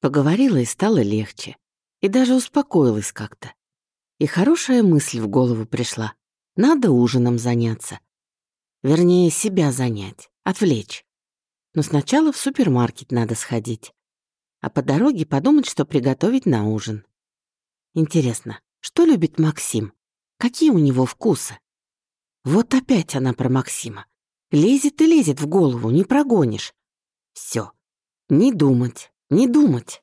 Поговорила и стало легче. И даже успокоилась как-то. И хорошая мысль в голову пришла. Надо ужином заняться. Вернее, себя занять, отвлечь. Но сначала в супермаркет надо сходить. А по дороге подумать, что приготовить на ужин. Интересно, что любит Максим? Какие у него вкусы? Вот опять она про Максима. Лезет и лезет в голову, не прогонишь. Все. Не думать, не думать.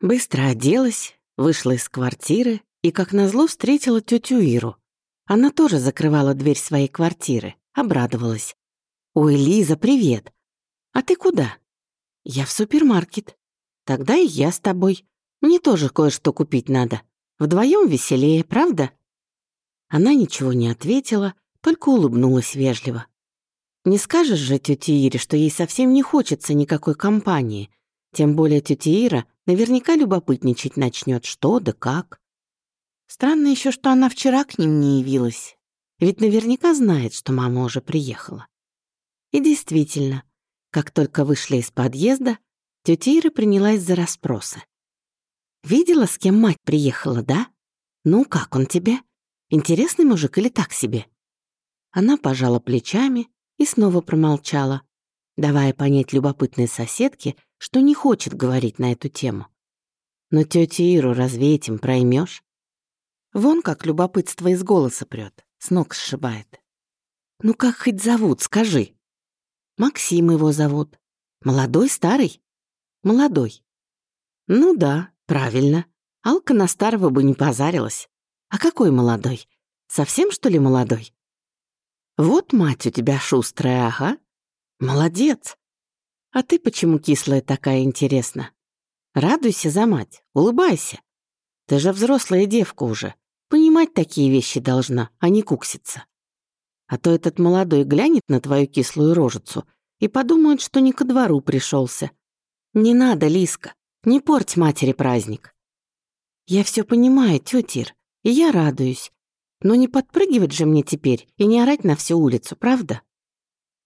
Быстро оделась, вышла из квартиры и, как назло, встретила тетю Иру. Она тоже закрывала дверь своей квартиры, обрадовалась. «Ой, Лиза, привет! А ты куда?» «Я в супермаркет. Тогда и я с тобой. Мне тоже кое-что купить надо. Вдвоем веселее, правда?» Она ничего не ответила, только улыбнулась вежливо. Не скажешь же тете Ире, что ей совсем не хочется никакой компании. Тем более тетя Ира наверняка любопытничать начнет, что да как. Странно еще, что она вчера к ним не явилась. Ведь наверняка знает, что мама уже приехала. И действительно, как только вышли из подъезда, тетя Ира принялась за расспросы. «Видела, с кем мать приехала, да? Ну, как он тебе? Интересный мужик или так себе?» Она пожала плечами и снова промолчала, давая понять любопытной соседке, что не хочет говорить на эту тему. Но тетю Иру разве этим проймешь? Вон как любопытство из голоса прет, с ног сшибает. «Ну как хоть зовут, скажи?» «Максим его зовут. Молодой, старый?» «Молодой». «Ну да, правильно. Алка на старого бы не позарилась. А какой молодой? Совсем, что ли, молодой?» Вот мать у тебя шустрая, ага. Молодец. А ты почему кислая такая интересна? Радуйся за мать, улыбайся. Ты же взрослая девка уже. Понимать такие вещи должна, а не кукситься. А то этот молодой глянет на твою кислую рожицу и подумает, что не ко двору пришелся. Не надо, Лиска, не порть матери праздник. Я все понимаю, тетя и я радуюсь. Но не подпрыгивать же мне теперь и не орать на всю улицу, правда?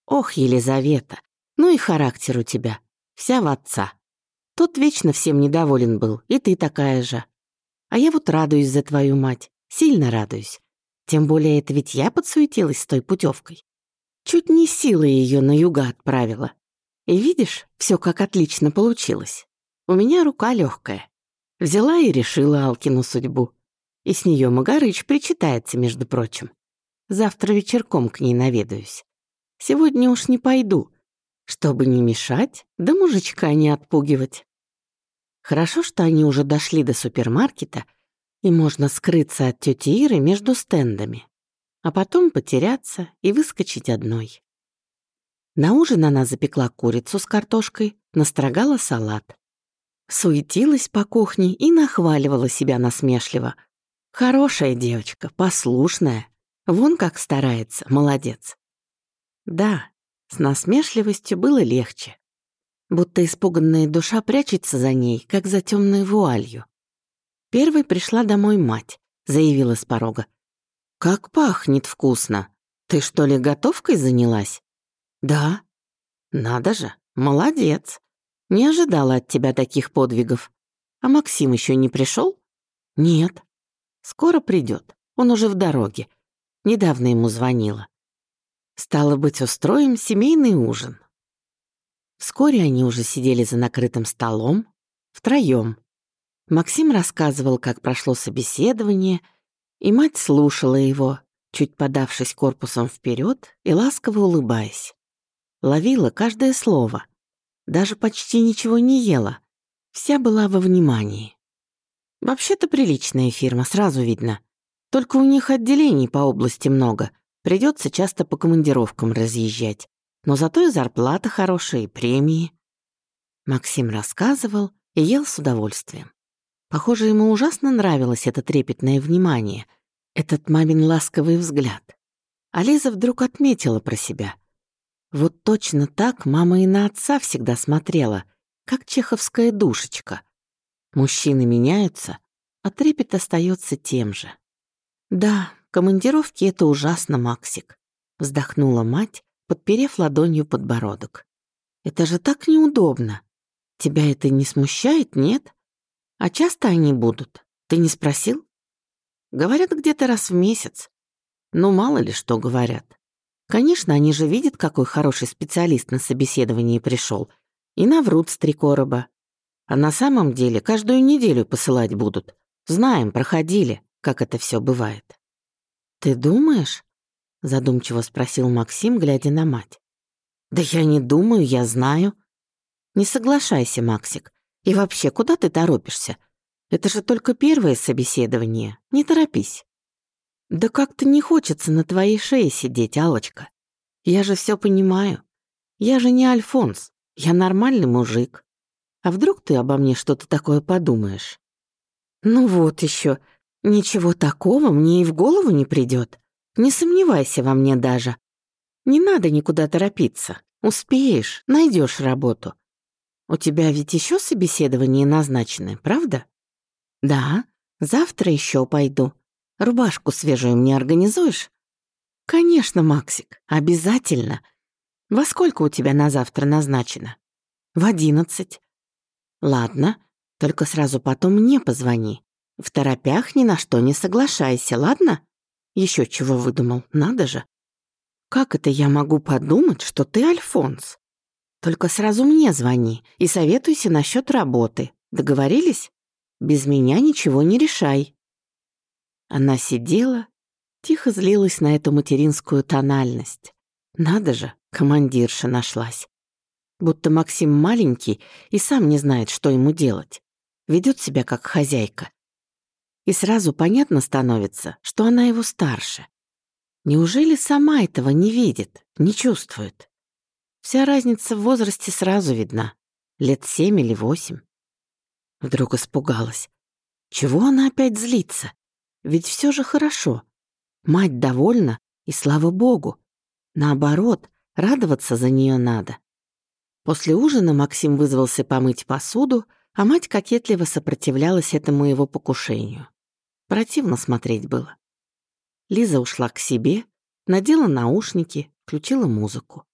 Ох, Елизавета, ну и характер у тебя. Вся в отца. Тот вечно всем недоволен был, и ты такая же. А я вот радуюсь за твою мать, сильно радуюсь. Тем более это ведь я подсуетилась с той путевкой. Чуть не силой ее на юга отправила. И видишь, все как отлично получилось. У меня рука легкая. Взяла и решила Алкину судьбу. И с нее Магарыч причитается, между прочим. Завтра вечерком к ней наведаюсь. Сегодня уж не пойду, чтобы не мешать, да мужичка не отпугивать. Хорошо, что они уже дошли до супермаркета, и можно скрыться от тети Иры между стендами, а потом потеряться и выскочить одной. На ужин она запекла курицу с картошкой, настрогала салат. Суетилась по кухне и нахваливала себя насмешливо — Хорошая девочка, послушная. Вон как старается, молодец. Да, с насмешливостью было легче. Будто испуганная душа прячется за ней, как за темной вуалью. Первой пришла домой мать, заявила с порога. «Как пахнет вкусно! Ты что ли готовкой занялась?» «Да». «Надо же, молодец. Не ожидала от тебя таких подвигов. А Максим еще не пришел? «Нет». Скоро придет. Он уже в дороге. Недавно ему звонила. Стало быть, устроим семейный ужин. Вскоре они уже сидели за накрытым столом, втроем. Максим рассказывал, как прошло собеседование, и мать слушала его, чуть подавшись корпусом вперед и ласково улыбаясь. Ловила каждое слово. Даже почти ничего не ела. Вся была во внимании. Вообще-то приличная фирма, сразу видно. Только у них отделений по области много. Придется часто по командировкам разъезжать. Но зато и зарплата хорошая, и премии. Максим рассказывал и ел с удовольствием. Похоже, ему ужасно нравилось это трепетное внимание, этот мамин ласковый взгляд. А Лиза вдруг отметила про себя. Вот точно так мама и на отца всегда смотрела, как чеховская душечка. Мужчины меняются, а трепет остается тем же. «Да, командировки — это ужасно, Максик», — вздохнула мать, подперев ладонью подбородок. «Это же так неудобно. Тебя это не смущает, нет? А часто они будут? Ты не спросил? Говорят, где-то раз в месяц. Ну, мало ли что говорят. Конечно, они же видят, какой хороший специалист на собеседовании пришел, и наврут с три короба. А на самом деле каждую неделю посылать будут. Знаем, проходили, как это все бывает. «Ты думаешь?» — задумчиво спросил Максим, глядя на мать. «Да я не думаю, я знаю». «Не соглашайся, Максик. И вообще, куда ты торопишься? Это же только первое собеседование. Не торопись». «Да как-то не хочется на твоей шее сидеть, алочка Я же все понимаю. Я же не Альфонс. Я нормальный мужик. А вдруг ты обо мне что-то такое подумаешь? Ну вот еще. Ничего такого мне и в голову не придет. Не сомневайся во мне даже. Не надо никуда торопиться. Успеешь, найдешь работу. У тебя ведь еще собеседование назначены, правда? Да, завтра еще пойду. Рубашку свежую мне организуешь? Конечно, Максик, обязательно. Во сколько у тебя на завтра назначено? В одиннадцать. Ладно, только сразу потом мне позвони. В торопях ни на что не соглашайся, ладно? Еще чего выдумал, надо же. Как это я могу подумать, что ты Альфонс? Только сразу мне звони и советуйся насчет работы. Договорились? Без меня ничего не решай. Она сидела, тихо злилась на эту материнскую тональность. Надо же, командирша нашлась будто Максим маленький и сам не знает, что ему делать. Ведет себя как хозяйка. И сразу понятно становится, что она его старше. Неужели сама этого не видит, не чувствует? Вся разница в возрасте сразу видна. Лет семь или восемь. Вдруг испугалась. Чего она опять злится? Ведь все же хорошо. Мать довольна, и слава богу. Наоборот, радоваться за нее надо. После ужина Максим вызвался помыть посуду, а мать кокетливо сопротивлялась этому его покушению. Противно смотреть было. Лиза ушла к себе, надела наушники, включила музыку.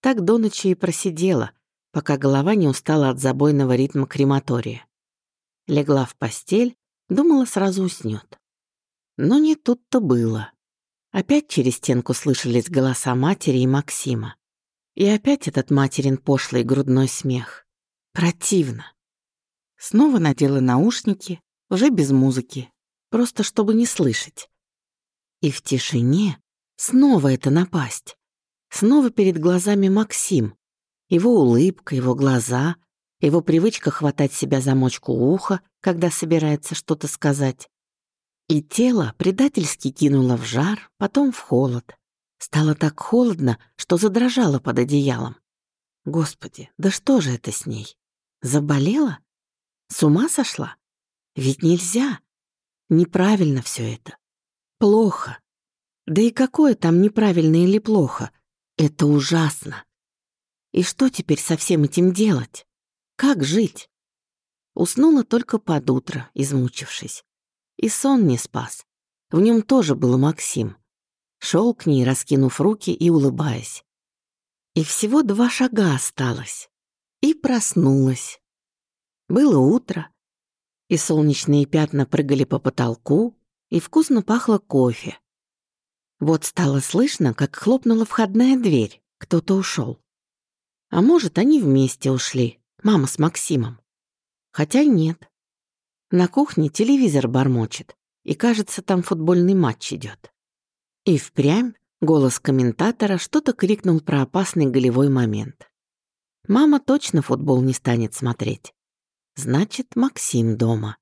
Так до ночи и просидела, пока голова не устала от забойного ритма крематория. Легла в постель, думала, сразу уснет. Но не тут-то было. Опять через стенку слышались голоса матери и Максима. И опять этот материн пошлый грудной смех. Противно. Снова надела наушники, уже без музыки, просто чтобы не слышать. И в тишине снова это напасть. Снова перед глазами Максим. Его улыбка, его глаза, его привычка хватать себя за мочку уха, когда собирается что-то сказать. И тело предательски кинуло в жар, потом в холод. Стало так холодно, что задрожало под одеялом. Господи, да что же это с ней? Заболела? С ума сошла? Ведь нельзя. Неправильно все это. Плохо. Да и какое там неправильно или плохо? Это ужасно. И что теперь со всем этим делать? Как жить? Уснула только под утро, измучившись. И сон не спас. В нем тоже был Максим. Шел к ней, раскинув руки и улыбаясь. И всего два шага осталось. И проснулась. Было утро, и солнечные пятна прыгали по потолку, и вкусно пахло кофе. Вот стало слышно, как хлопнула входная дверь, кто-то ушел. А может, они вместе ушли, мама с Максимом. Хотя нет. На кухне телевизор бормочет, и кажется, там футбольный матч идет. И впрямь голос комментатора что-то крикнул про опасный голевой момент. Мама точно футбол не станет смотреть. Значит, Максим дома.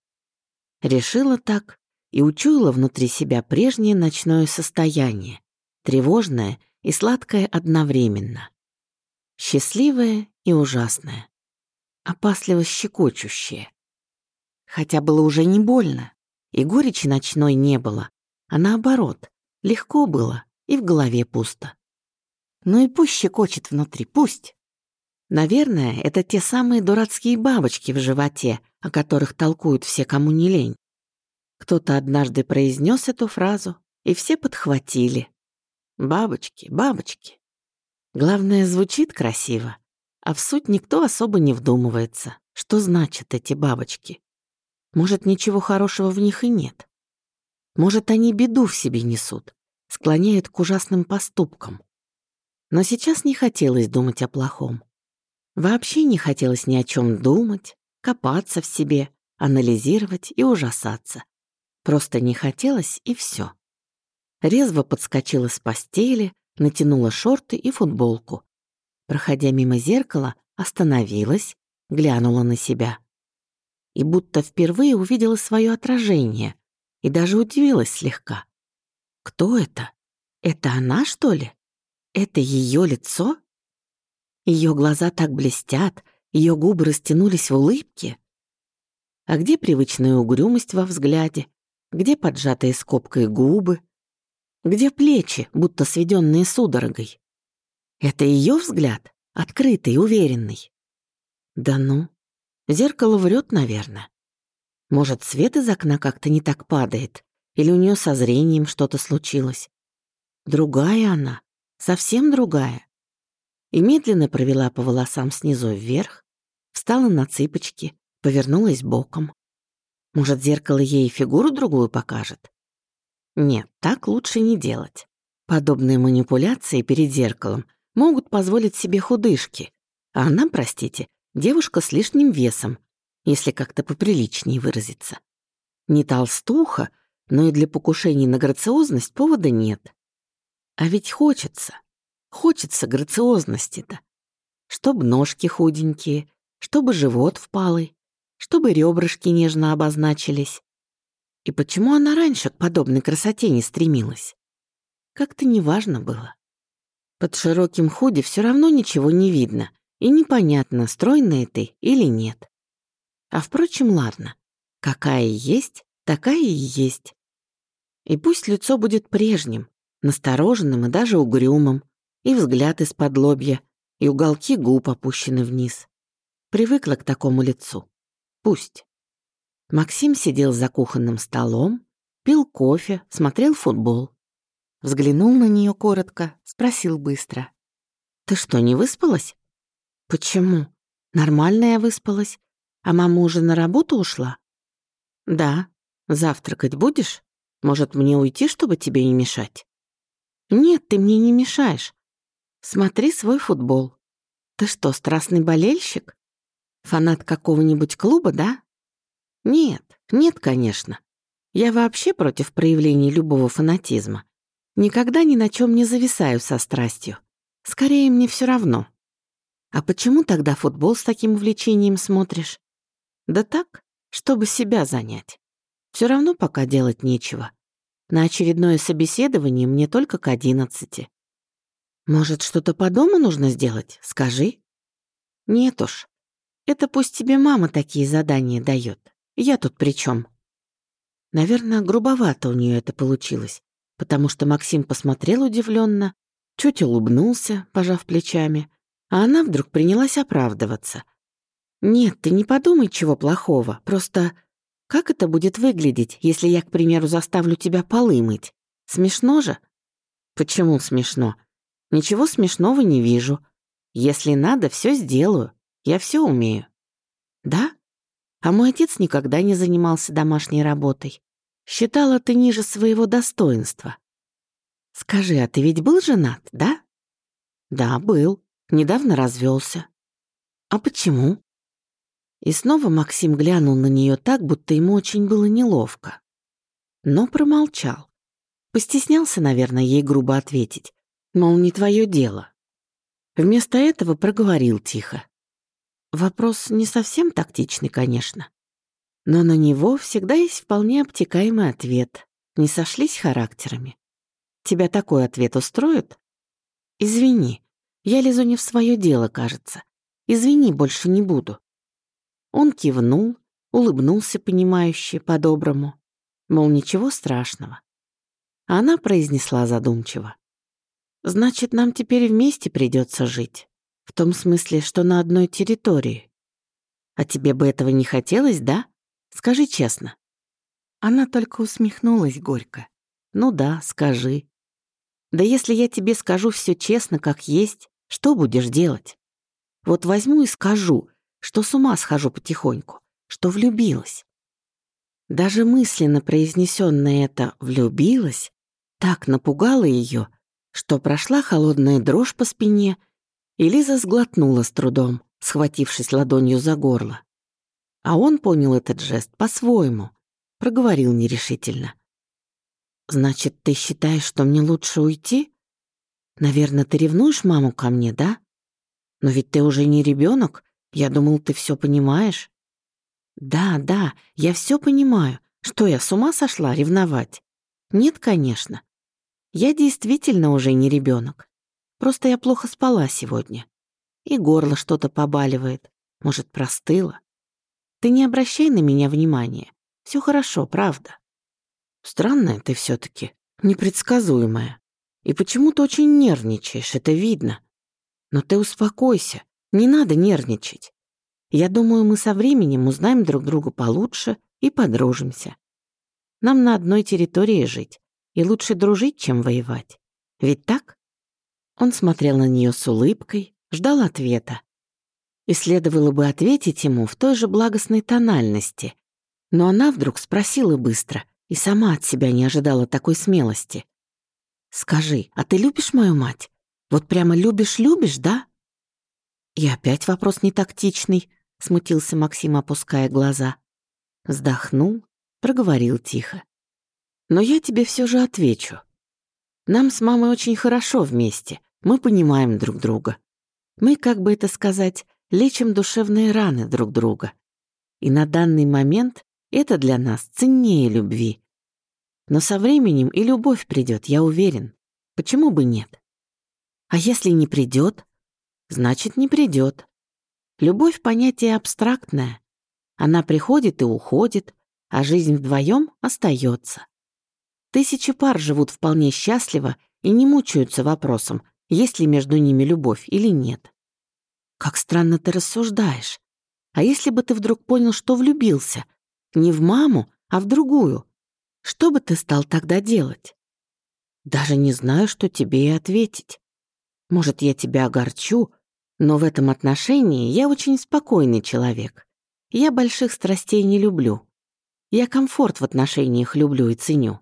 Решила так и учуяла внутри себя прежнее ночное состояние, тревожное и сладкое одновременно. Счастливое и ужасное. Опасливо щекочущее. Хотя было уже не больно, и горечи ночной не было, а наоборот, Легко было и в голове пусто. Ну и пусть щекочет внутри, пусть. Наверное, это те самые дурацкие бабочки в животе, о которых толкуют все, кому не лень. Кто-то однажды произнес эту фразу, и все подхватили. Бабочки, бабочки. Главное, звучит красиво, А в суть никто особо не вдумывается, что значат эти бабочки. Может, ничего хорошего в них и нет. Может, они беду в себе несут, склоняют к ужасным поступкам. Но сейчас не хотелось думать о плохом. Вообще не хотелось ни о чем думать, копаться в себе, анализировать и ужасаться. Просто не хотелось, и все. Резво подскочила с постели, натянула шорты и футболку. Проходя мимо зеркала, остановилась, глянула на себя. И будто впервые увидела свое отражение и даже удивилась слегка. Кто это? Это она, что ли? Это ее лицо? Ее глаза так блестят, ее губы растянулись в улыбке. А где привычная угрюмость во взгляде? Где поджатые скобкой губы? Где плечи, будто сведенные судорогой? Это ее взгляд, открытый, уверенный. Да ну, зеркало врет, наверное. Может, свет из окна как-то не так падает, или у нее со зрением что-то случилось. Другая она, совсем другая. И медленно провела по волосам снизу вверх, встала на цыпочки, повернулась боком. Может, зеркало ей фигуру другую покажет? Нет, так лучше не делать. Подобные манипуляции перед зеркалом могут позволить себе худышки, а она, простите, девушка с лишним весом, если как-то поприличнее выразиться. Не толстуха, но и для покушений на грациозность повода нет. А ведь хочется, хочется грациозности-то. Чтоб ножки худенькие, чтобы живот впалый, чтобы ребрышки нежно обозначились. И почему она раньше к подобной красоте не стремилась? Как-то неважно было. Под широким худи все равно ничего не видно, и непонятно, стройная ты или нет. А впрочем, ладно. Какая есть, такая и есть. И пусть лицо будет прежним, настороженным и даже угрюмым, и взгляд из-под лобья, и уголки губ опущены вниз. Привыкла к такому лицу. Пусть. Максим сидел за кухонным столом, пил кофе, смотрел футбол. Взглянул на нее коротко, спросил быстро. «Ты что, не выспалась?» «Почему? Нормально я выспалась. А мама уже на работу ушла?» «Да. Завтракать будешь? Может, мне уйти, чтобы тебе не мешать?» «Нет, ты мне не мешаешь. Смотри свой футбол. Ты что, страстный болельщик? Фанат какого-нибудь клуба, да?» Нет, нет, конечно. Я вообще против проявлений любого фанатизма. Никогда ни на чем не зависаю со страстью. Скорее, мне все равно. А почему тогда футбол с таким увлечением смотришь? Да так, чтобы себя занять. Все равно пока делать нечего. На очередное собеседование мне только к одиннадцати. Может, что-то по дому нужно сделать? Скажи. Нет уж. Это пусть тебе мама такие задания дает. Я тут при чем? Наверное, грубовато у нее это получилось, потому что Максим посмотрел удивленно, чуть улыбнулся, пожав плечами, а она вдруг принялась оправдываться. «Нет, ты не подумай, чего плохого, просто как это будет выглядеть, если я, к примеру, заставлю тебя полы мыть? Смешно же?» «Почему смешно? Ничего смешного не вижу. Если надо, все сделаю. Я все умею». «Да? А мой отец никогда не занимался домашней работой. Считал это ниже своего достоинства. Скажи, а ты ведь был женат, да? Да, был. Недавно развелся. А почему? И снова Максим глянул на нее так, будто ему очень было неловко. Но промолчал. Постеснялся, наверное, ей грубо ответить. Мол, не твое дело. Вместо этого проговорил тихо. Вопрос не совсем тактичный, конечно. Но на него всегда есть вполне обтекаемый ответ. Не сошлись характерами. Тебя такой ответ устроит? Извини, я лезу не в свое дело, кажется. Извини, больше не буду. Он кивнул, улыбнулся понимающе, по-доброму. Мол, ничего страшного. А она произнесла задумчиво. «Значит, нам теперь вместе придется жить. В том смысле, что на одной территории. А тебе бы этого не хотелось, да? Скажи честно». Она только усмехнулась горько. «Ну да, скажи. Да если я тебе скажу все честно, как есть, что будешь делать? Вот возьму и скажу, что с ума схожу потихоньку, что влюбилась. Даже мысленно произнесенное это «влюбилась» так напугало ее, что прошла холодная дрожь по спине, и Лиза сглотнула с трудом, схватившись ладонью за горло. А он понял этот жест по-своему, проговорил нерешительно. «Значит, ты считаешь, что мне лучше уйти? Наверное, ты ревнуешь маму ко мне, да? Но ведь ты уже не ребенок. Я думал, ты все понимаешь». «Да, да, я все понимаю. Что я с ума сошла ревновать?» «Нет, конечно. Я действительно уже не ребенок. Просто я плохо спала сегодня. И горло что-то побаливает. Может, простыло. Ты не обращай на меня внимания. Все хорошо, правда. Странная ты все таки непредсказуемая. И почему-то очень нервничаешь, это видно. Но ты успокойся, не надо нервничать. Я думаю, мы со временем узнаем друг друга получше и подружимся. Нам на одной территории жить, и лучше дружить, чем воевать. Ведь так? Он смотрел на нее с улыбкой, ждал ответа. И следовало бы ответить ему в той же благостной тональности. Но она вдруг спросила быстро и сама от себя не ожидала такой смелости. «Скажи, а ты любишь мою мать? Вот прямо любишь-любишь, да?» И опять вопрос нетактичный, — смутился Максим, опуская глаза. Вздохнул, проговорил тихо. «Но я тебе все же отвечу. Нам с мамой очень хорошо вместе, мы понимаем друг друга. Мы, как бы это сказать, лечим душевные раны друг друга. И на данный момент это для нас ценнее любви. Но со временем и любовь придет, я уверен. Почему бы нет? А если не придет, значит, не придет. Любовь — понятие абстрактное. Она приходит и уходит, а жизнь вдвоем остается. Тысячи пар живут вполне счастливо и не мучаются вопросом, есть ли между ними любовь или нет. Как странно ты рассуждаешь. А если бы ты вдруг понял, что влюбился? Не в маму, а в другую. Что бы ты стал тогда делать? Даже не знаю, что тебе и ответить. Может, я тебя огорчу, но в этом отношении я очень спокойный человек. Я больших страстей не люблю. Я комфорт в отношениях люблю и ценю.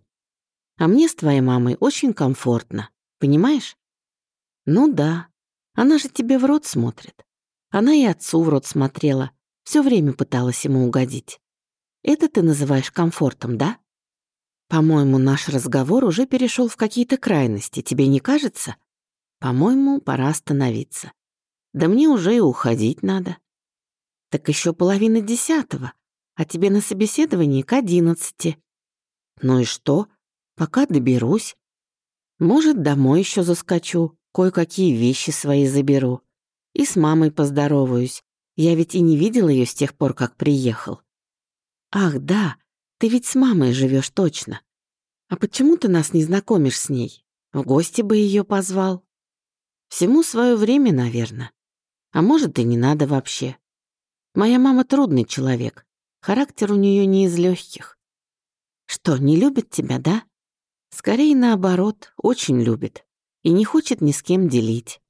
А мне с твоей мамой очень комфортно, понимаешь? Ну да, она же тебе в рот смотрит. Она и отцу в рот смотрела, все время пыталась ему угодить. Это ты называешь комфортом, да? По-моему, наш разговор уже перешел в какие-то крайности, тебе не кажется? По-моему, пора остановиться. Да мне уже и уходить надо. Так еще половина десятого, а тебе на собеседовании к одиннадцати. Ну и что? Пока доберусь. Может, домой еще заскочу, кое-какие вещи свои заберу. И с мамой поздороваюсь. Я ведь и не видела ее с тех пор, как приехал. Ах, да, ты ведь с мамой живешь точно. А почему ты нас не знакомишь с ней? В гости бы ее позвал. Всему свое время, наверное. А может, и не надо вообще. Моя мама трудный человек. Характер у нее не из легких. Что, не любит тебя, да? Скорее наоборот, очень любит. И не хочет ни с кем делить.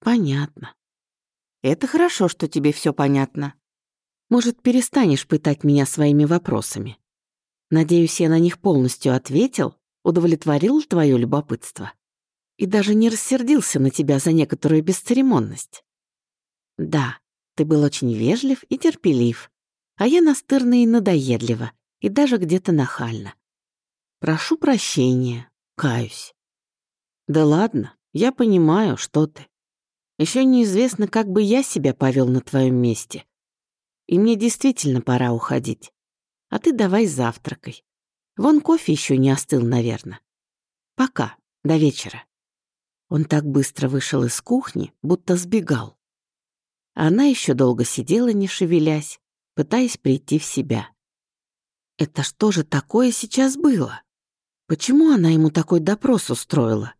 Понятно. Это хорошо, что тебе все понятно. Может, перестанешь пытать меня своими вопросами? Надеюсь, я на них полностью ответил, удовлетворил твое любопытство. И даже не рассердился на тебя за некоторую бесцеремонность. Да, ты был очень вежлив и терпелив, а я настырна и надоедлива, и даже где-то нахально. Прошу прощения, каюсь. Да ладно, я понимаю, что ты. Еще неизвестно, как бы я себя повел на твоем месте. И мне действительно пора уходить. А ты давай завтракай. Вон кофе еще не остыл, наверное. Пока, до вечера. Он так быстро вышел из кухни, будто сбегал. Она еще долго сидела, не шевелясь, пытаясь прийти в себя. Это что же такое сейчас было? Почему она ему такой допрос устроила?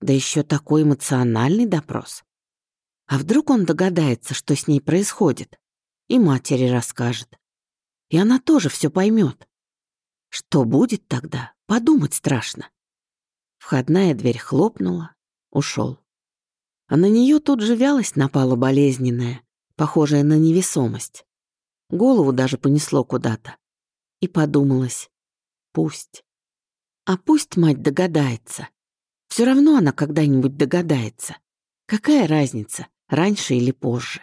Да еще такой эмоциональный допрос. А вдруг он догадается, что с ней происходит, и матери расскажет. И она тоже все поймет. Что будет тогда, подумать страшно. Входная дверь хлопнула, ушел. а на нее тут же вялость напала болезненная, похожая на невесомость. Голову даже понесло куда-то. И подумалось, пусть. А пусть мать догадается. Все равно она когда-нибудь догадается. Какая разница, раньше или позже?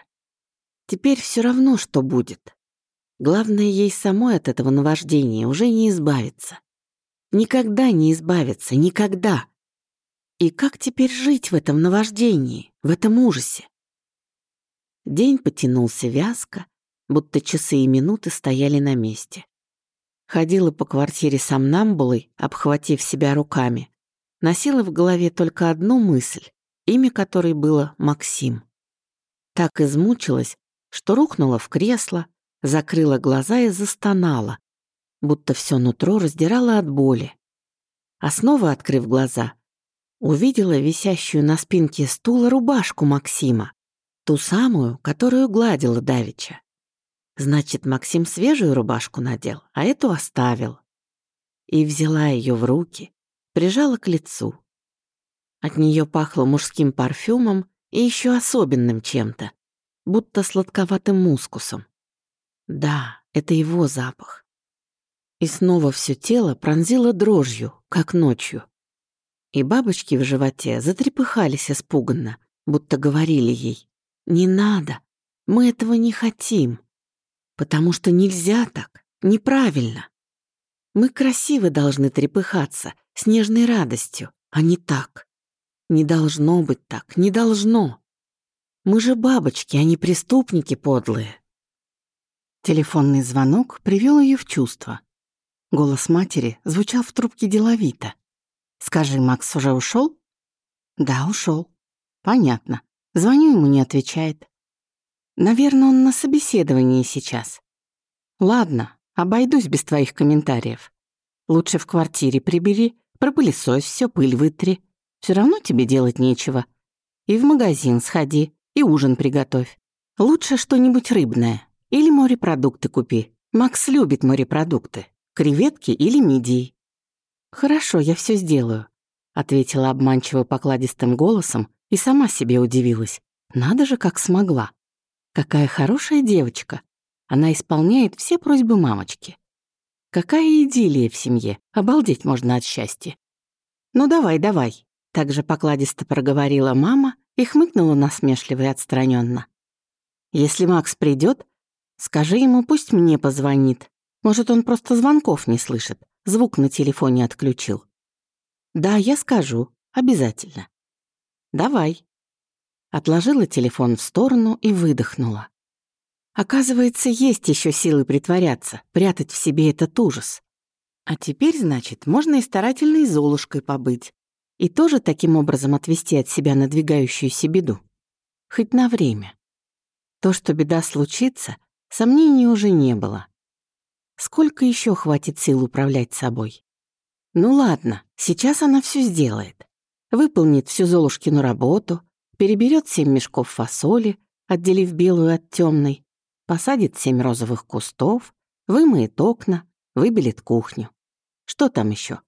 Теперь все равно, что будет. Главное, ей самой от этого наваждения уже не избавиться. Никогда не избавиться, никогда. И как теперь жить в этом наваждении, в этом ужасе? День потянулся вязко, будто часы и минуты стояли на месте. Ходила по квартире сомнамбулой, обхватив себя руками. Носила в голове только одну мысль, имя которой было Максим. Так измучилась, что рухнула в кресло, закрыла глаза и застонала, будто все нутро раздирало от боли. А снова, открыв глаза, увидела висящую на спинке стула рубашку Максима, ту самую, которую гладила Давича. Значит, Максим свежую рубашку надел, а эту оставил. И взяла ее в руки, прижала к лицу. От нее пахло мужским парфюмом и еще особенным чем-то, будто сладковатым мускусом. Да, это его запах. И снова все тело пронзило дрожью, как ночью. И бабочки в животе затрепыхались испуганно, будто говорили ей «Не надо, мы этого не хотим». Потому что нельзя так, неправильно. Мы красиво должны трепыхаться, с нежной радостью, а не так. Не должно быть так, не должно. Мы же бабочки, а не преступники подлые. Телефонный звонок привел ее в чувство. Голос матери звучал в трубке деловито. «Скажи, Макс уже ушел? «Да, ушел. «Понятно. Звоню ему, не отвечает. Наверное, он на собеседовании сейчас. Ладно, обойдусь без твоих комментариев. Лучше в квартире прибери, пропылесось все, пыль вытри. Все равно тебе делать нечего. И в магазин сходи, и ужин приготовь. Лучше что-нибудь рыбное. Или морепродукты купи. Макс любит морепродукты. Креветки или мидии. «Хорошо, я все сделаю», — ответила обманчиво покладистым голосом и сама себе удивилась. Надо же, как смогла. Какая хорошая девочка. Она исполняет все просьбы мамочки. Какая идиллия в семье. Обалдеть можно от счастья. «Ну давай, давай», — также покладисто проговорила мама и хмыкнула насмешливо и отстраненно. «Если Макс придет, скажи ему, пусть мне позвонит. Может, он просто звонков не слышит, звук на телефоне отключил». «Да, я скажу, обязательно». «Давай», отложила телефон в сторону и выдохнула. Оказывается, есть еще силы притворяться, прятать в себе этот ужас. А теперь, значит, можно и старательной Золушкой побыть. И тоже таким образом отвести от себя надвигающуюся беду. Хоть на время. То, что беда случится, сомнений уже не было. Сколько еще хватит сил управлять собой? Ну ладно, сейчас она все сделает. Выполнит всю Золушкину работу, переберет семь мешков фасоли, отделив белую от темной, посадит семь розовых кустов, вымоет окна, выбелит кухню. Что там еще?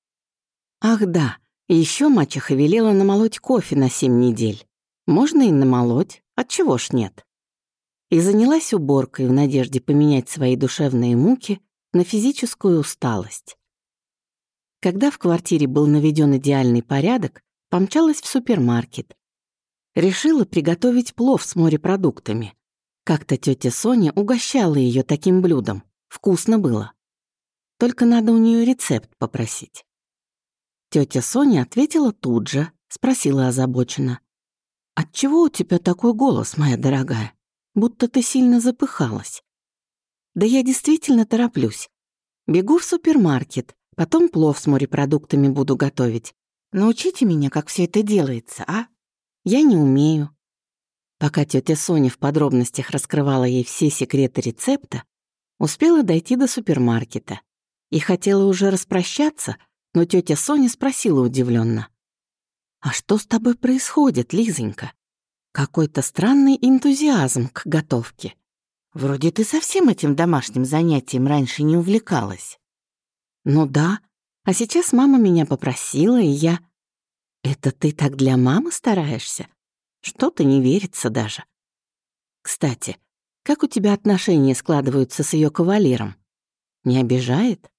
Ах да, еще мачеха велела намолоть кофе на семь недель. Можно и намолоть, отчего ж нет. И занялась уборкой в надежде поменять свои душевные муки на физическую усталость. Когда в квартире был наведен идеальный порядок, помчалась в супермаркет, решила приготовить плов с морепродуктами. Как-то тетя Соня угощала ее таким блюдом. Вкусно было. Только надо у нее рецепт попросить. Тетя Соня ответила тут же, спросила озабоченно. «Отчего у тебя такой голос, моя дорогая? Будто ты сильно запыхалась». «Да я действительно тороплюсь. Бегу в супермаркет, потом плов с морепродуктами буду готовить. Научите меня, как все это делается, а?» Я не умею. Пока тетя Соня в подробностях раскрывала ей все секреты рецепта, успела дойти до супермаркета и хотела уже распрощаться, но тетя Соня спросила удивленно: «А что с тобой происходит, Лизонька? Какой-то странный энтузиазм к готовке. Вроде ты совсем этим домашним занятием раньше не увлекалась». «Ну да, а сейчас мама меня попросила, и я...» «Это ты так для мамы стараешься? Что-то не верится даже. Кстати, как у тебя отношения складываются с ее кавалером? Не обижает?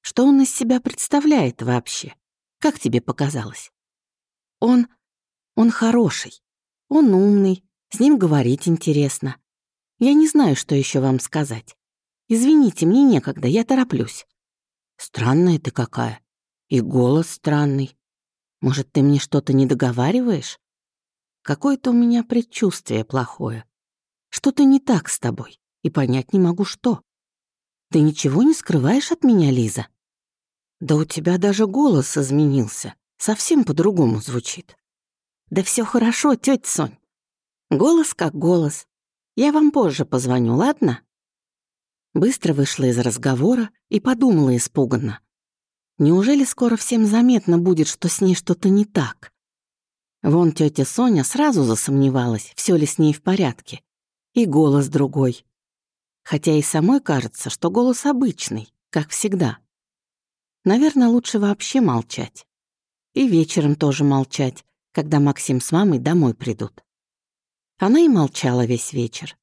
Что он из себя представляет вообще? Как тебе показалось? Он... он хороший. Он умный, с ним говорить интересно. Я не знаю, что еще вам сказать. Извините, мне некогда, я тороплюсь. Странная ты какая. И голос странный. Может, ты мне что-то не договариваешь? Какое-то у меня предчувствие плохое. Что-то не так с тобой, и понять не могу, что. Ты ничего не скрываешь от меня, Лиза? Да у тебя даже голос изменился, совсем по-другому звучит. Да все хорошо, тетя Сонь. Голос как голос. Я вам позже позвоню, ладно? Быстро вышла из разговора и подумала испуганно. Неужели скоро всем заметно будет, что с ней что-то не так? Вон тетя Соня сразу засомневалась, все ли с ней в порядке. И голос другой. Хотя и самой кажется, что голос обычный, как всегда. Наверное, лучше вообще молчать. И вечером тоже молчать, когда Максим с мамой домой придут. Она и молчала весь вечер.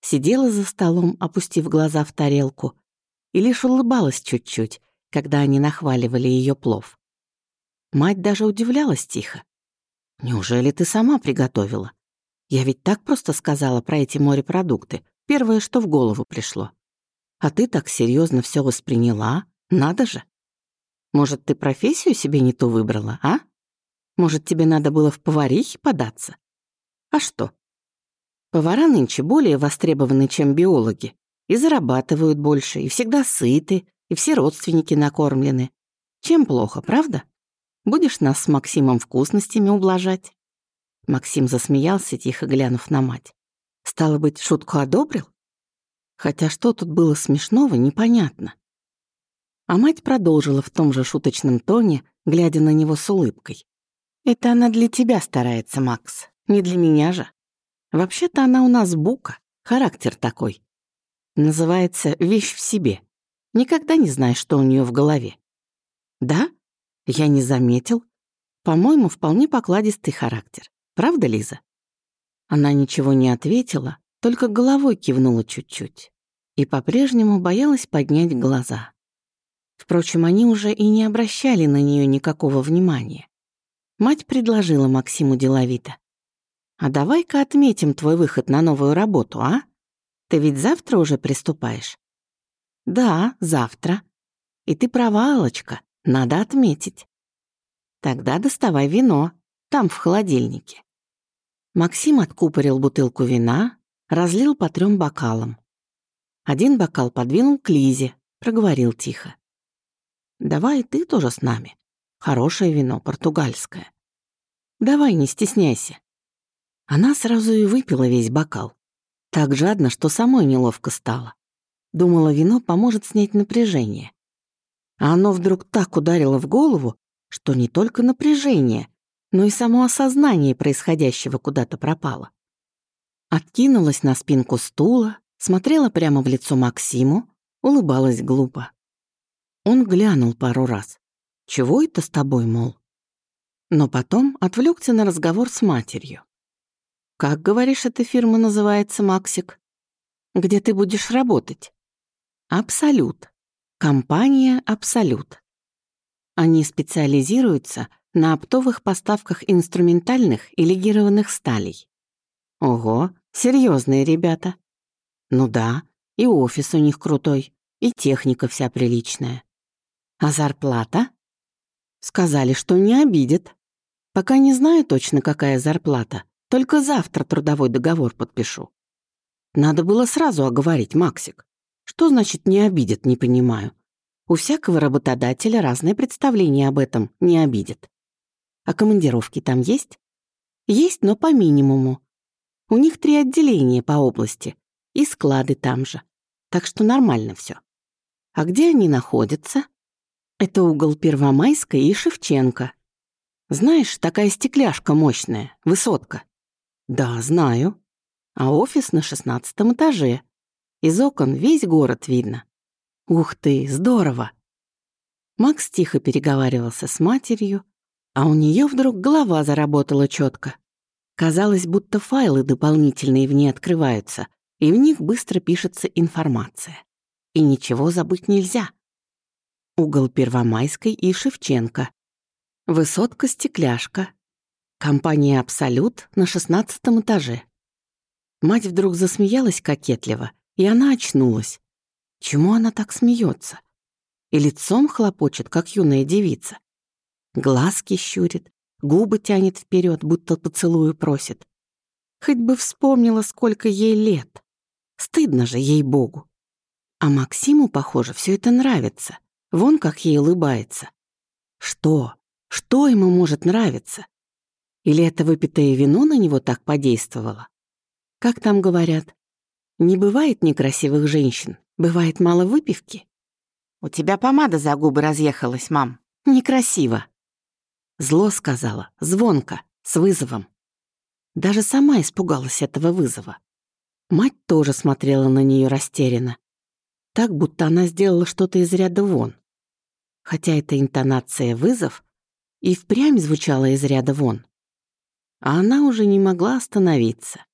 Сидела за столом, опустив глаза в тарелку, и лишь улыбалась чуть-чуть, когда они нахваливали ее плов. Мать даже удивлялась тихо. «Неужели ты сама приготовила? Я ведь так просто сказала про эти морепродукты, первое, что в голову пришло. А ты так серьезно все восприняла, надо же. Может, ты профессию себе не ту выбрала, а? Может, тебе надо было в поварихе податься? А что? Повара нынче более востребованы, чем биологи, и зарабатывают больше, и всегда сыты, и все родственники накормлены. Чем плохо, правда? Будешь нас с Максимом вкусностями ублажать?» Максим засмеялся, тихо глянув на мать. «Стало быть, шутку одобрил?» Хотя что тут было смешного, непонятно. А мать продолжила в том же шуточном тоне, глядя на него с улыбкой. «Это она для тебя старается, Макс, не для меня же. Вообще-то она у нас бука, характер такой. Называется «вещь в себе». Никогда не знаешь, что у нее в голове. Да? Я не заметил. По-моему, вполне покладистый характер. Правда, Лиза? Она ничего не ответила, только головой кивнула чуть-чуть. И по-прежнему боялась поднять глаза. Впрочем, они уже и не обращали на нее никакого внимания. Мать предложила Максиму деловито. «А давай-ка отметим твой выход на новую работу, а? Ты ведь завтра уже приступаешь?» «Да, завтра. И ты права, Алочка. Надо отметить. Тогда доставай вино, там, в холодильнике. Максим откупорил бутылку вина, разлил по трем бокалам. Один бокал подвинул к Лизе, проговорил тихо. «Давай ты тоже с нами. Хорошее вино, португальское. Давай, не стесняйся». Она сразу и выпила весь бокал. Так жадно, что самой неловко стало. Думала, вино поможет снять напряжение. А оно вдруг так ударило в голову, что не только напряжение, но и само осознание происходящего куда-то пропало. Откинулась на спинку стула, смотрела прямо в лицо Максиму, улыбалась глупо. Он глянул пару раз. «Чего это с тобой, мол?» Но потом отвлекся на разговор с матерью. «Как, говоришь, эта фирма называется, Максик? Где ты будешь работать?» «Абсолют», Компания «Абсолют». Они специализируются на оптовых поставках инструментальных и легированных сталей. Ого, серьезные ребята. Ну да, и офис у них крутой, и техника вся приличная. А зарплата? Сказали, что не обидят. Пока не знаю точно, какая зарплата, только завтра трудовой договор подпишу. Надо было сразу оговорить, Максик. Что значит «не обидят», не понимаю. У всякого работодателя разное представление об этом «не обидят». А командировки там есть? Есть, но по минимуму. У них три отделения по области, и склады там же. Так что нормально все. А где они находятся? Это угол Первомайской и Шевченко. Знаешь, такая стекляшка мощная, высотка. Да, знаю. А офис на шестнадцатом этаже. Из окон весь город видно. Ух ты, здорово! Макс тихо переговаривался с матерью, а у нее вдруг голова заработала четко. Казалось, будто файлы дополнительные в ней открываются, и в них быстро пишется информация. И ничего забыть нельзя. Угол Первомайской и Шевченко. Высотка-стекляшка. Компания «Абсолют» на шестнадцатом этаже. Мать вдруг засмеялась кокетливо, и она очнулась. Чему она так смеется? И лицом хлопочет, как юная девица. Глазки щурит, губы тянет вперед, будто поцелую просит. Хоть бы вспомнила, сколько ей лет. Стыдно же ей-богу. А Максиму, похоже, все это нравится. Вон как ей улыбается. Что? Что ему может нравиться? Или это выпитое вино на него так подействовало? Как там говорят? Не бывает некрасивых женщин, бывает мало выпивки. У тебя помада за губы разъехалась, мам. Некрасиво. Зло сказала, звонко, с вызовом. Даже сама испугалась этого вызова. Мать тоже смотрела на нее растерянно. Так, будто она сделала что-то из ряда вон. Хотя эта интонация «вызов» и впрямь звучала из ряда вон. А она уже не могла остановиться.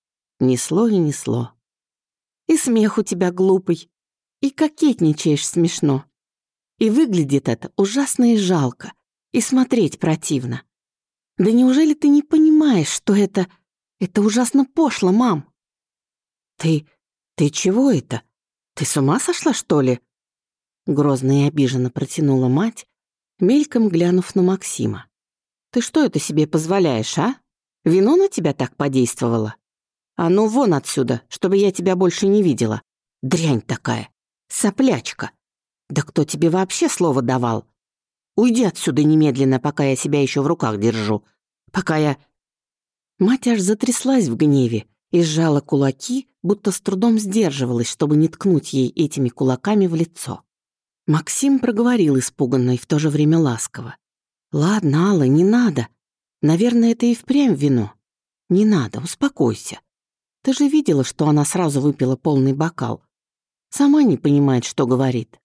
Несло и несло. И смех у тебя глупый, и кокетничаешь смешно. И выглядит это ужасно и жалко, и смотреть противно. Да неужели ты не понимаешь, что это... Это ужасно пошло, мам? Ты... ты чего это? Ты с ума сошла, что ли? Грозно и обиженно протянула мать, мельком глянув на Максима. Ты что это себе позволяешь, а? Вино на тебя так подействовало? А ну вон отсюда, чтобы я тебя больше не видела. Дрянь такая. Соплячка. Да кто тебе вообще слово давал? Уйди отсюда немедленно, пока я себя еще в руках держу. Пока я...» Мать аж затряслась в гневе и сжала кулаки, будто с трудом сдерживалась, чтобы не ткнуть ей этими кулаками в лицо. Максим проговорил испуганно и в то же время ласково. «Ладно, Алла, не надо. Наверное, это и впрямь вино. Не надо, успокойся. Ты же видела, что она сразу выпила полный бокал. Сама не понимает, что говорит.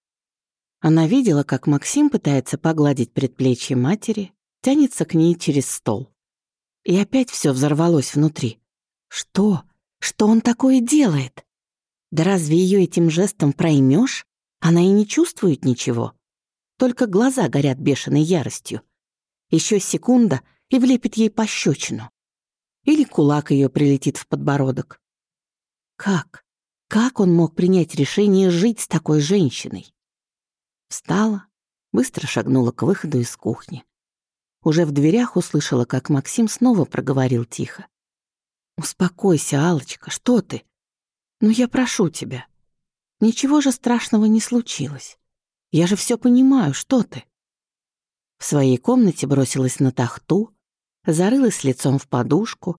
Она видела, как Максим пытается погладить предплечье матери, тянется к ней через стол. И опять все взорвалось внутри. Что? Что он такое делает? Да разве ее этим жестом проймешь? Она и не чувствует ничего. Только глаза горят бешеной яростью. Еще секунда и влепит ей пощечину. Или кулак ее прилетит в подбородок. Как? Как он мог принять решение жить с такой женщиной? Встала, быстро шагнула к выходу из кухни. Уже в дверях услышала, как Максим снова проговорил тихо. «Успокойся, алочка что ты? Ну, я прошу тебя. Ничего же страшного не случилось. Я же все понимаю, что ты?» В своей комнате бросилась на тахту, зарылась лицом в подушку,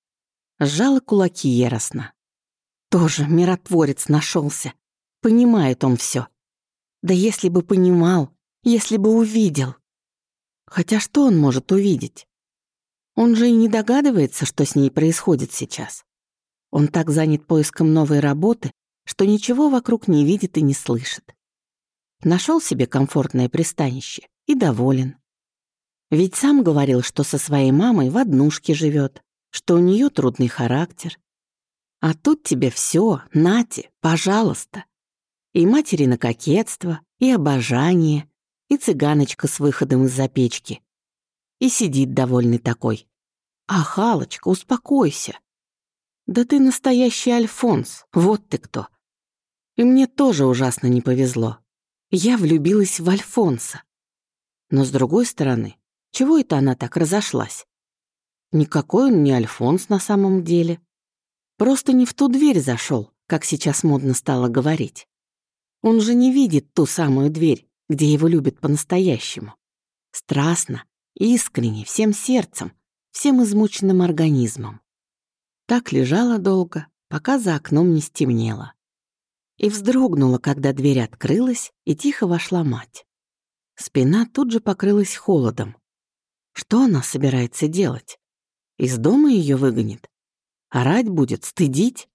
сжала кулаки яростно. Тоже миротворец нашелся. Понимает он все. Да если бы понимал, если бы увидел. Хотя что он может увидеть? Он же и не догадывается, что с ней происходит сейчас. Он так занят поиском новой работы, что ничего вокруг не видит и не слышит. Нашел себе комфортное пристанище и доволен. Ведь сам говорил, что со своей мамой в однушке живет, что у нее трудный характер. А тут тебе все, нате, пожалуйста. И матери на кокетство, и обожание, и цыганочка с выходом из-за печки. И сидит довольный такой. А, Халочка, успокойся. Да ты настоящий Альфонс, вот ты кто. И мне тоже ужасно не повезло. Я влюбилась в Альфонса. Но с другой стороны, чего это она так разошлась? Никакой он не Альфонс на самом деле. Просто не в ту дверь зашел, как сейчас модно стало говорить. Он же не видит ту самую дверь, где его любят по-настоящему. Страстно, искренне, всем сердцем, всем измученным организмом. Так лежала долго, пока за окном не стемнело. И вздрогнула, когда дверь открылась, и тихо вошла мать. Спина тут же покрылась холодом. Что она собирается делать? Из дома ее выгонит? Орать будет, стыдить?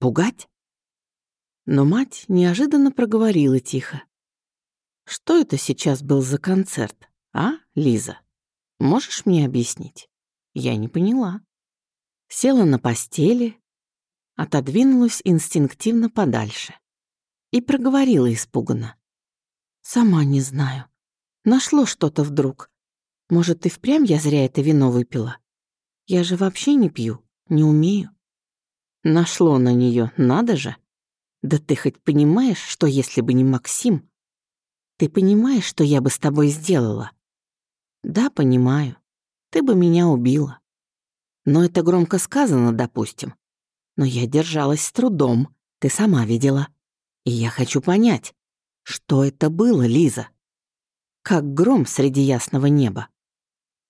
Пугать? Но мать неожиданно проговорила тихо. «Что это сейчас был за концерт, а, Лиза? Можешь мне объяснить? Я не поняла». Села на постели, отодвинулась инстинктивно подальше и проговорила испуганно. «Сама не знаю. Нашло что-то вдруг. Может, и впрямь я зря это вино выпила? Я же вообще не пью, не умею». Нашло на нее, надо же. Да ты хоть понимаешь, что если бы не Максим, ты понимаешь, что я бы с тобой сделала? Да, понимаю. Ты бы меня убила. Но это громко сказано, допустим. Но я держалась с трудом, ты сама видела. И я хочу понять, что это было, Лиза? Как гром среди ясного неба.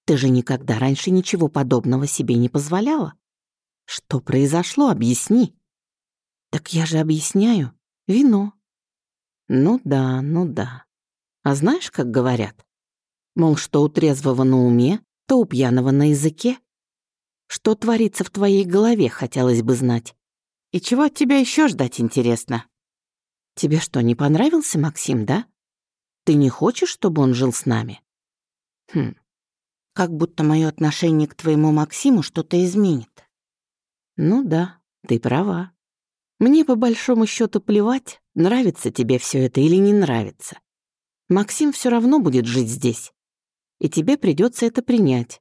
Ты же никогда раньше ничего подобного себе не позволяла. Что произошло, объясни. Так я же объясняю. Вино. Ну да, ну да. А знаешь, как говорят? Мол, что у трезвого на уме, то у пьяного на языке. Что творится в твоей голове, хотелось бы знать. И чего от тебя еще ждать, интересно? Тебе что, не понравился Максим, да? Ты не хочешь, чтобы он жил с нами? Хм, как будто мое отношение к твоему Максиму что-то изменит. Ну да, ты права. Мне по большому счету плевать, нравится тебе все это или не нравится. Максим все равно будет жить здесь. И тебе придется это принять.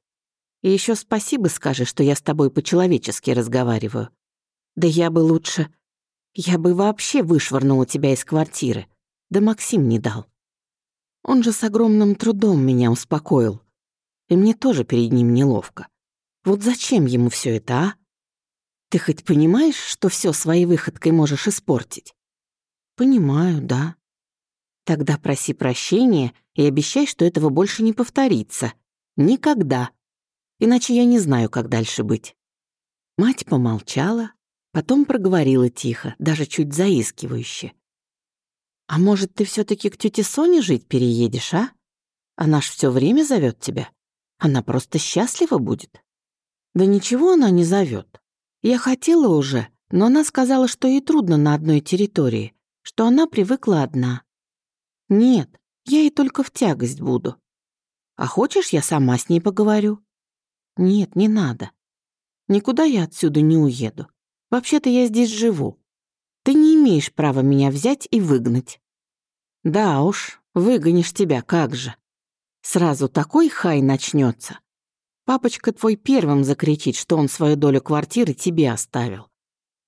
И еще спасибо скажи, что я с тобой по-человечески разговариваю. Да я бы лучше... Я бы вообще вышвырнула тебя из квартиры. Да Максим не дал. Он же с огромным трудом меня успокоил. И мне тоже перед ним неловко. Вот зачем ему все это, а? Ты хоть понимаешь, что все своей выходкой можешь испортить? Понимаю, да. Тогда проси прощения и обещай, что этого больше не повторится. Никогда. Иначе я не знаю, как дальше быть». Мать помолчала, потом проговорила тихо, даже чуть заискивающе. «А может, ты все таки к тете Соне жить переедешь, а? Она ж все время зовет тебя. Она просто счастлива будет». «Да ничего она не зовет. Я хотела уже, но она сказала, что ей трудно на одной территории, что она привыкла одна. Нет, я ей только в тягость буду. А хочешь, я сама с ней поговорю? Нет, не надо. Никуда я отсюда не уеду. Вообще-то я здесь живу. Ты не имеешь права меня взять и выгнать. Да уж, выгонишь тебя, как же. Сразу такой хай начнется. Папочка твой первым закричит, что он свою долю квартиры тебе оставил.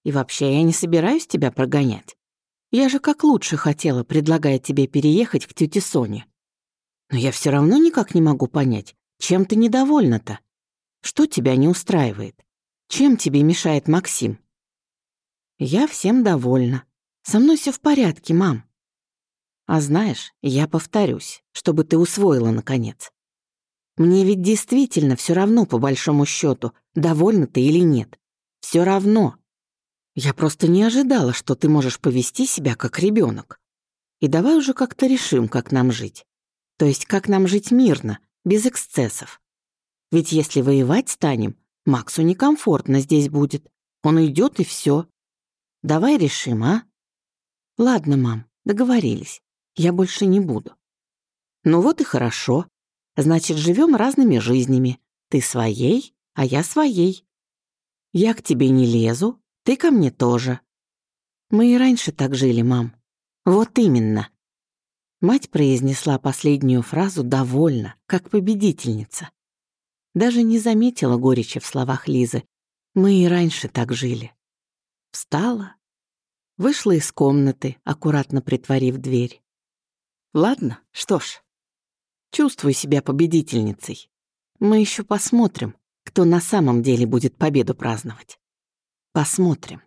И вообще, я не собираюсь тебя прогонять. Я же как лучше хотела, предлагая тебе переехать к тете Соне. Но я все равно никак не могу понять, чем ты недовольна-то? Что тебя не устраивает? Чем тебе мешает Максим? Я всем довольна. Со мной все в порядке, мам. А знаешь, я повторюсь, чтобы ты усвоила наконец. Мне ведь действительно все равно, по большому счету, довольна ты или нет. Все равно. Я просто не ожидала, что ты можешь повести себя как ребенок. И давай уже как-то решим, как нам жить. То есть, как нам жить мирно, без эксцессов. Ведь если воевать станем, Максу некомфортно здесь будет. Он уйдет и все. Давай решим, а? Ладно, мам, договорились. Я больше не буду. Ну вот и хорошо. Значит, живем разными жизнями. Ты своей, а я своей. Я к тебе не лезу, ты ко мне тоже. Мы и раньше так жили, мам. Вот именно. Мать произнесла последнюю фразу довольно, как победительница. Даже не заметила горечи в словах Лизы. Мы и раньше так жили. Встала, вышла из комнаты, аккуратно притворив дверь. Ладно, что ж, чувствуй себя победительницей. Мы еще посмотрим, кто на самом деле будет победу праздновать. Посмотрим.